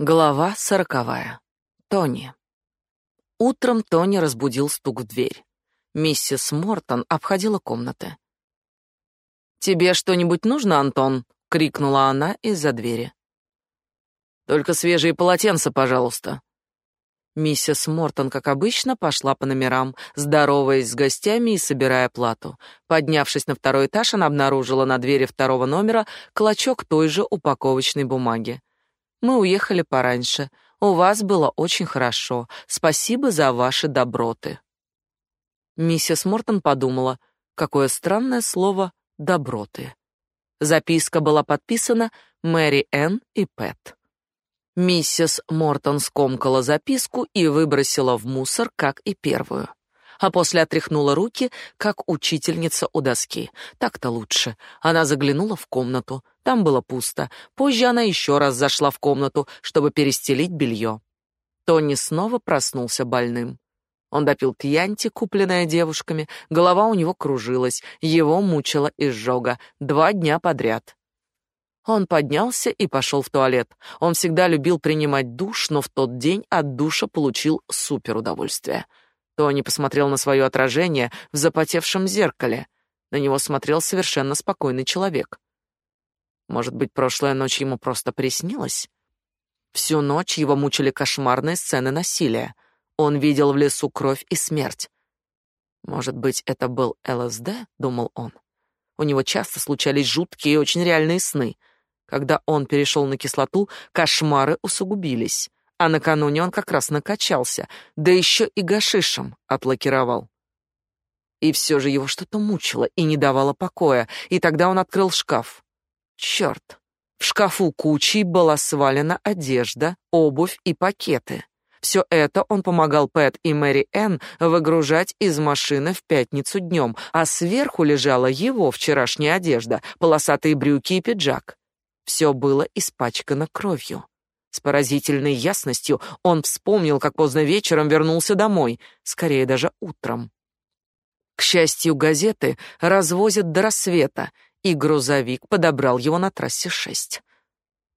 Глава сороковая. Тони. Утром Тони разбудил стук в дверь. Миссис Мортон обходила комнаты. «Тебе что-нибудь нужно, Антон?» — крикнула она из-за двери. «Только свежие полотенца, пожалуйста». Миссис Мортон, как обычно, пошла по номерам, здороваясь с гостями и собирая плату. Поднявшись на второй этаж, она обнаружила на двери второго номера клочок той же упаковочной бумаги. Мы уехали пораньше. У вас было очень хорошо. Спасибо за ваши доброты. Миссис Мортон подумала, какое странное слово доброты. Записка была подписана Мэри Энн и Пэт. Миссис Мортон скомкала записку и выбросила в мусор, как и первую а после отряхнула руки, как учительница у доски. Так-то лучше. Она заглянула в комнату. Там было пусто. Позже она еще раз зашла в комнату, чтобы перестелить белье. Тони снова проснулся больным. Он допил кьянти, купленное девушками, голова у него кружилась, его мучила изжога два дня подряд. Он поднялся и пошел в туалет. Он всегда любил принимать душ, но в тот день от душа получил суперудовольствие. Тони посмотрел на свое отражение в запотевшем зеркале. На него смотрел совершенно спокойный человек. Может быть, прошлая ночь ему просто приснилась? Всю ночь его мучили кошмарные сцены насилия. Он видел в лесу кровь и смерть. Может быть, это был ЛСД, думал он. У него часто случались жуткие и очень реальные сны. Когда он перешел на кислоту, кошмары усугубились а накануне он как раз накачался, да еще и гашишем отлакировал. И все же его что-то мучило и не давало покоя, и тогда он открыл шкаф. Черт! В шкафу кучей была свалена одежда, обувь и пакеты. Все это он помогал Пэт и Мэри Энн выгружать из машины в пятницу днем, а сверху лежала его вчерашняя одежда, полосатые брюки и пиджак. Все было испачкано кровью. С поразительной ясностью он вспомнил, как поздно вечером вернулся домой, скорее даже утром. К счастью, газеты развозят до рассвета, и грузовик подобрал его на трассе 6.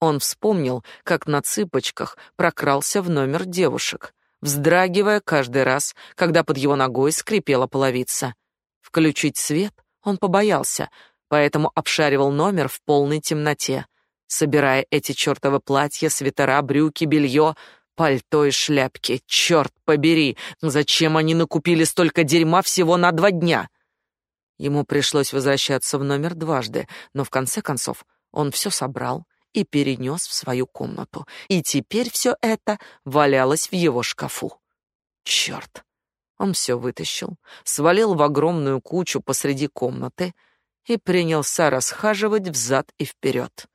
Он вспомнил, как на цыпочках прокрался в номер девушек, вздрагивая каждый раз, когда под его ногой скрипела половица. Включить свет он побоялся, поэтому обшаривал номер в полной темноте — собирая эти чертовы платья, свитера, брюки, белье, пальто и шляпки. Черт побери, зачем они накупили столько дерьма всего на два дня? Ему пришлось возвращаться в номер дважды, но в конце концов он все собрал и перенес в свою комнату. И теперь все это валялось в его шкафу. Черт! Он все вытащил, свалил в огромную кучу посреди комнаты и принялся расхаживать взад и вперед.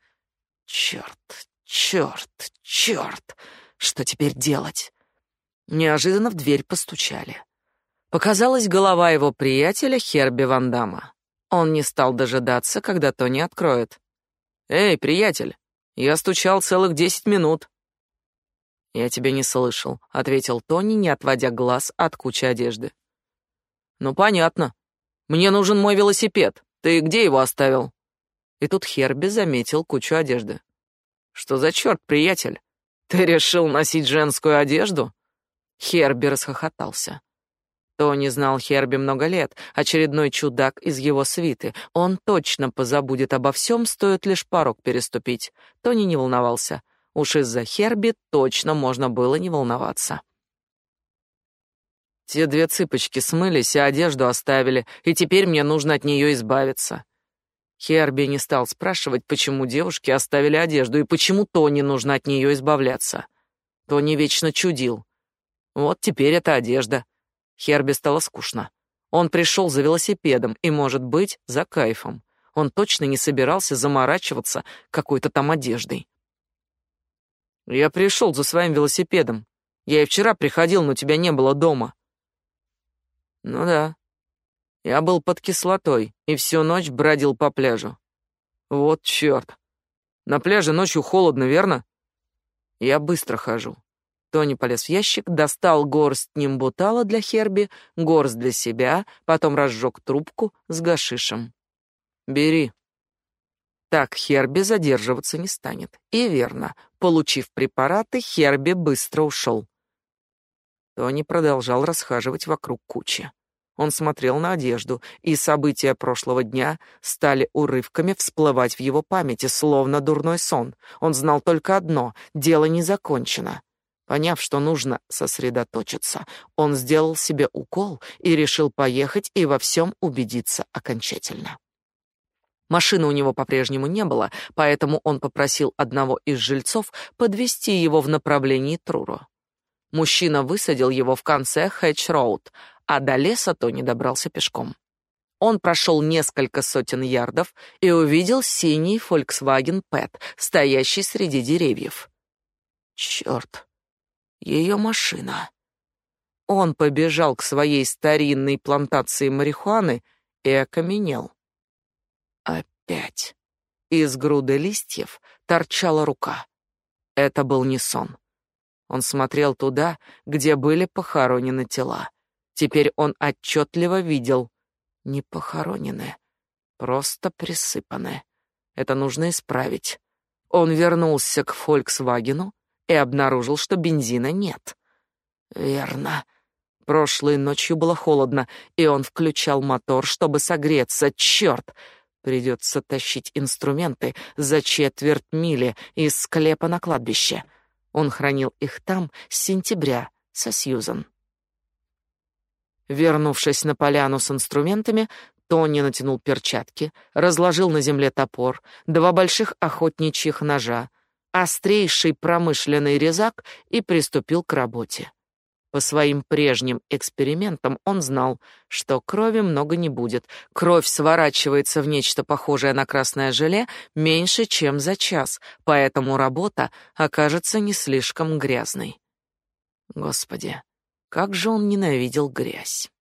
Черт, черт, черт! Что теперь делать? Неожиданно в дверь постучали. Показалась голова его приятеля Херби Вандама. Он не стал дожидаться, когда Тони откроет. «Эй, приятель, я стучал целых десять минут». «Я тебя не слышал», — ответил Тони, не отводя глаз от кучи одежды. «Ну, понятно. Мне нужен мой велосипед. Ты где его оставил?» И тут Херби заметил кучу одежды. «Что за черт, приятель? Ты решил носить женскую одежду?» Херби расхохотался. Тони знал Херби много лет, очередной чудак из его свиты. Он точно позабудет обо всем, стоит лишь порог переступить. Тони не волновался. Уж из-за Херби точно можно было не волноваться. Те две цыпочки смылись и одежду оставили, и теперь мне нужно от нее избавиться. Херби не стал спрашивать, почему девушки оставили одежду и почему Тони нужно от нее избавляться. Тони вечно чудил. Вот теперь это одежда. Херби стало скучно. Он пришел за велосипедом и, может быть, за кайфом. Он точно не собирался заморачиваться какой-то там одеждой. Я пришел за своим велосипедом. Я и вчера приходил, но тебя не было дома. Ну да, я был под кислотой и всю ночь бродил по пляжу. Вот чёрт. На пляже ночью холодно, верно? Я быстро хожу. Тони полез в ящик, достал горсть нимбутала для Херби, горсть для себя, потом разжег трубку с гашишем. «Бери». Так Херби задерживаться не станет. И верно, получив препараты, Херби быстро ушел. Тони продолжал расхаживать вокруг кучи. Он смотрел на одежду, и события прошлого дня стали урывками всплывать в его памяти, словно дурной сон. Он знал только одно — дело не закончено. Поняв, что нужно сосредоточиться, он сделал себе укол и решил поехать и во всем убедиться окончательно. Машины у него по-прежнему не было, поэтому он попросил одного из жильцов подвести его в направлении Труру. Мужчина высадил его в конце Хэтч-роуд, а до леса Тони добрался пешком. Он прошел несколько сотен ярдов и увидел синий Volkswagen Pet, стоящий среди деревьев. Черт, ее машина. Он побежал к своей старинной плантации марихуаны и окаменел. Опять. Из груды листьев торчала рука. Это был не сон. Он смотрел туда, где были похоронены тела. Теперь он отчетливо видел не похороненные, просто присыпанные. Это нужно исправить. Он вернулся к Фольксвагену и обнаружил, что бензина нет. Верно. Прошлой ночью было холодно, и он включал мотор, чтобы согреться. Черт! Придется тащить инструменты за четверть мили из склепа на кладбище. Он хранил их там с сентября со Сьюзан. Вернувшись на поляну с инструментами, Тони натянул перчатки, разложил на земле топор, два больших охотничьих ножа, острейший промышленный резак и приступил к работе. По своим прежним экспериментам он знал, что крови много не будет. Кровь сворачивается в нечто похожее на красное желе меньше, чем за час, поэтому работа окажется не слишком грязной. Господи, как же он ненавидел грязь.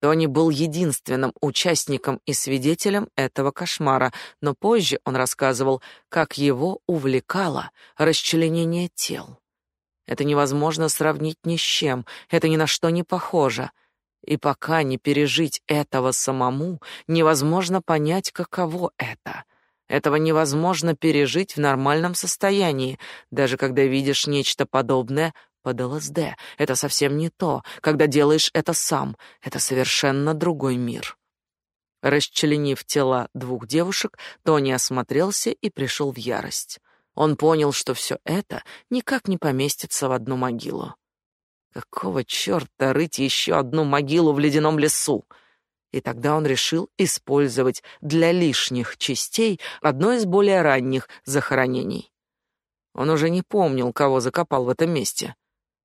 Тони был единственным участником и свидетелем этого кошмара, но позже он рассказывал, как его увлекало расчленение тел. Это невозможно сравнить ни с чем, это ни на что не похоже. И пока не пережить этого самому, невозможно понять, каково это. Этого невозможно пережить в нормальном состоянии, даже когда видишь нечто подобное под ЛСД. Это совсем не то, когда делаешь это сам. Это совершенно другой мир. Расчленив тела двух девушек, Тони осмотрелся и пришел в ярость. Он понял, что все это никак не поместится в одну могилу. Какого черта рыть еще одну могилу в ледяном лесу? И тогда он решил использовать для лишних частей одно из более ранних захоронений. Он уже не помнил, кого закопал в этом месте.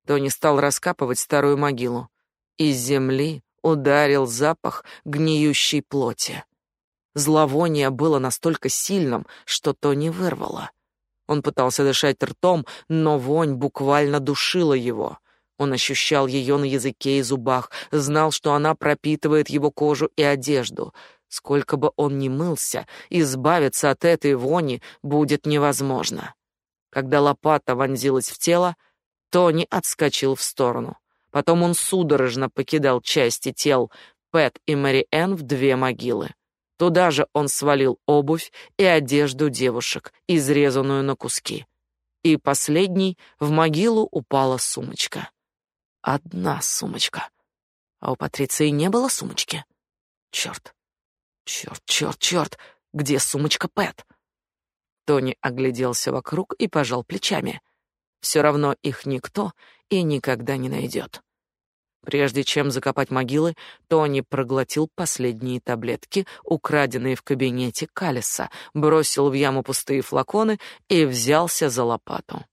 Тони стал раскапывать старую могилу. Из земли ударил запах гниющей плоти. Зловоние было настолько сильным, что Тони вырвало. Он пытался дышать ртом, но вонь буквально душила его. Он ощущал ее на языке и зубах, знал, что она пропитывает его кожу и одежду. Сколько бы он ни мылся, избавиться от этой вони будет невозможно. Когда лопата вонзилась в тело, Тони отскочил в сторону. Потом он судорожно покидал части тел Пэт и Мэри Энн в две могилы. Туда же он свалил обувь и одежду девушек, изрезанную на куски. И последний в могилу упала сумочка. Одна сумочка. А у Патриции не было сумочки. Черт, черт, черт, черт, где сумочка Пэт? Тони огляделся вокруг и пожал плечами. Все равно их никто и никогда не найдет. Прежде чем закопать могилы, Тони проглотил последние таблетки, украденные в кабинете Калиса, бросил в яму пустые флаконы и взялся за лопату.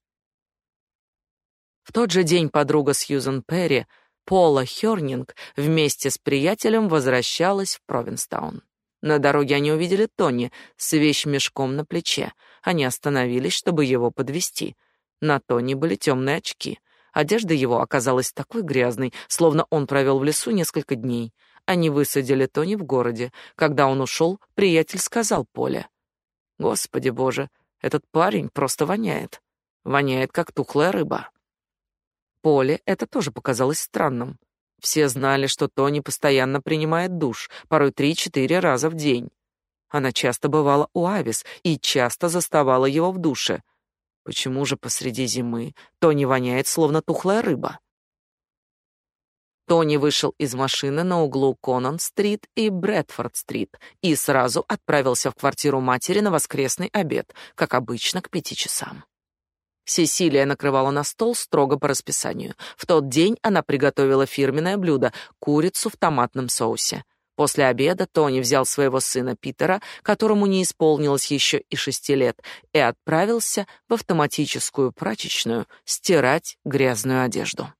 В тот же день подруга Сьюзен Перри, Пола Хёрнинг, вместе с приятелем возвращалась в Провинстаун. На дороге они увидели Тони с вещмешком на плече. Они остановились, чтобы его подвести — на Тони были темные очки. Одежда его оказалась такой грязной, словно он провел в лесу несколько дней. Они высадили Тони в городе. Когда он ушел, приятель сказал Поле. «Господи боже, этот парень просто воняет. Воняет, как тухлая рыба». Поле это тоже показалось странным. Все знали, что Тони постоянно принимает душ, порой три-четыре раза в день. Она часто бывала у Авис и часто заставала его в душе. Почему же посреди зимы Тони воняет, словно тухлая рыба? Тони вышел из машины на углу Конан-стрит и Брэдфорд-стрит и сразу отправился в квартиру матери на воскресный обед, как обычно, к пяти часам. Сесилия накрывала на стол строго по расписанию. В тот день она приготовила фирменное блюдо — курицу в томатном соусе. После обеда Тони взял своего сына Питера, которому не исполнилось еще и шести лет, и отправился в автоматическую прачечную стирать грязную одежду.